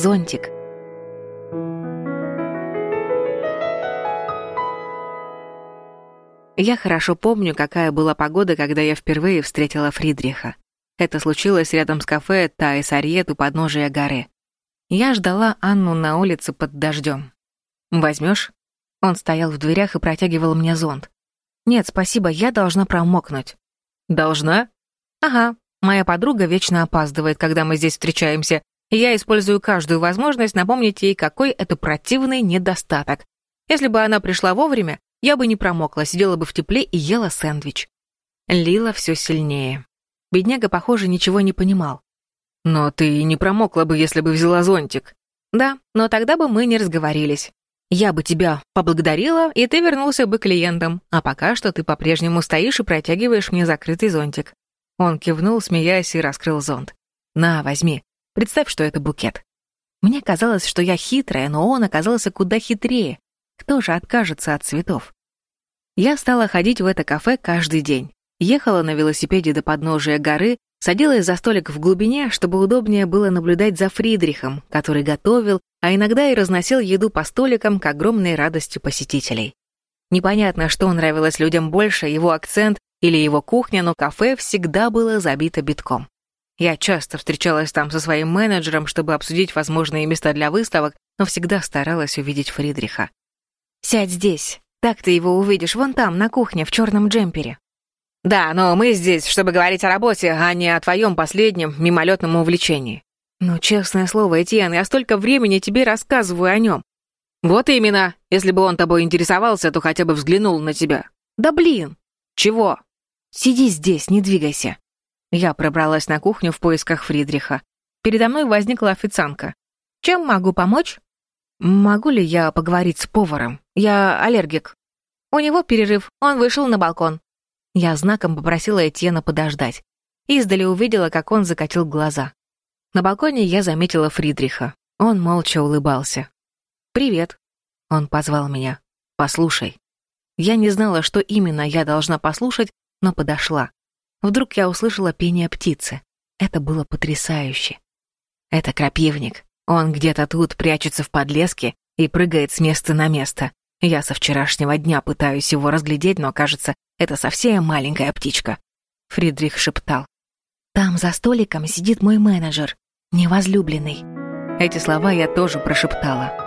зонтик. Я хорошо помню, какая была погода, когда я впервые встретила Фридриха. Это случилось рядом с кафе Таис Ариет у подножия горы. Я ждала Анну на улице под дождем. Возьмешь? Он стоял в дверях и протягивал мне зонт. «Нет, спасибо, я должна промокнуть». «Должна?» «Ага. Моя подруга вечно опаздывает, когда мы здесь встречаемся, я использую каждую возможность напомнить ей, какой это противный недостаток. Если бы она пришла вовремя, я бы не промокла, сидела бы в тепле и ела сэндвич». Лила все сильнее. Бедняга, похоже, ничего не понимал. «Но ты не промокла бы, если бы взяла зонтик». «Да, но тогда бы мы не разговорились. Я бы тебя поблагодарила, и ты вернулся бы клиентам, а пока что ты по-прежнему стоишь и протягиваешь мне закрытый зонтик». Он кивнул, смеясь, и раскрыл зонт. «На, возьми. Представь, что это букет». Мне казалось, что я хитрая, но он оказался куда хитрее. Кто же откажется от цветов? Я стала ходить в это кафе каждый день. Ехала на велосипеде до подножия горы, садилась за столик в глубине, чтобы удобнее было наблюдать за Фридрихом, который готовил, а иногда и разносил еду по столикам к огромной радости посетителей. Непонятно, что нравилось людям больше, его акцент или его кухня, но кафе всегда было забито битком. Я часто встречалась там со своим менеджером, чтобы обсудить возможные места для выставок, но всегда старалась увидеть Фридриха. «Сядь здесь. Так ты его увидишь вон там, на кухне, в черном джемпере», «Да, но мы здесь, чтобы говорить о работе, а не о твоем последнем мимолетном увлечении». «Ну, честное слово, Этьен, я столько времени тебе рассказываю о нем». «Вот именно. Если бы он тобой интересовался, то хотя бы взглянул на тебя». «Да блин!» «Чего?» «Сиди здесь, не двигайся». Я пробралась на кухню в поисках Фридриха. Передо мной возникла официантка. «Чем могу помочь?» «Могу ли я поговорить с поваром? Я аллергик». «У него перерыв, он вышел на балкон». Я знаком попросила Этьена подождать. Издали увидела, как он закатил глаза. На балконе я заметила Фридриха. Он молча улыбался. «Привет», — он позвал меня. «Послушай». Я не знала, что именно я должна послушать, но подошла. Вдруг я услышала пение птицы. Это было потрясающе. Это крапивник. Он где-то тут прячется в подлеске и прыгает с места на место. Я со вчерашнего дня пытаюсь его разглядеть, но, кажется, это совсем маленькая птичка. Фридрих шептал. «Там за столиком сидит мой менеджер, невозлюбленный». Эти слова я тоже прошептала.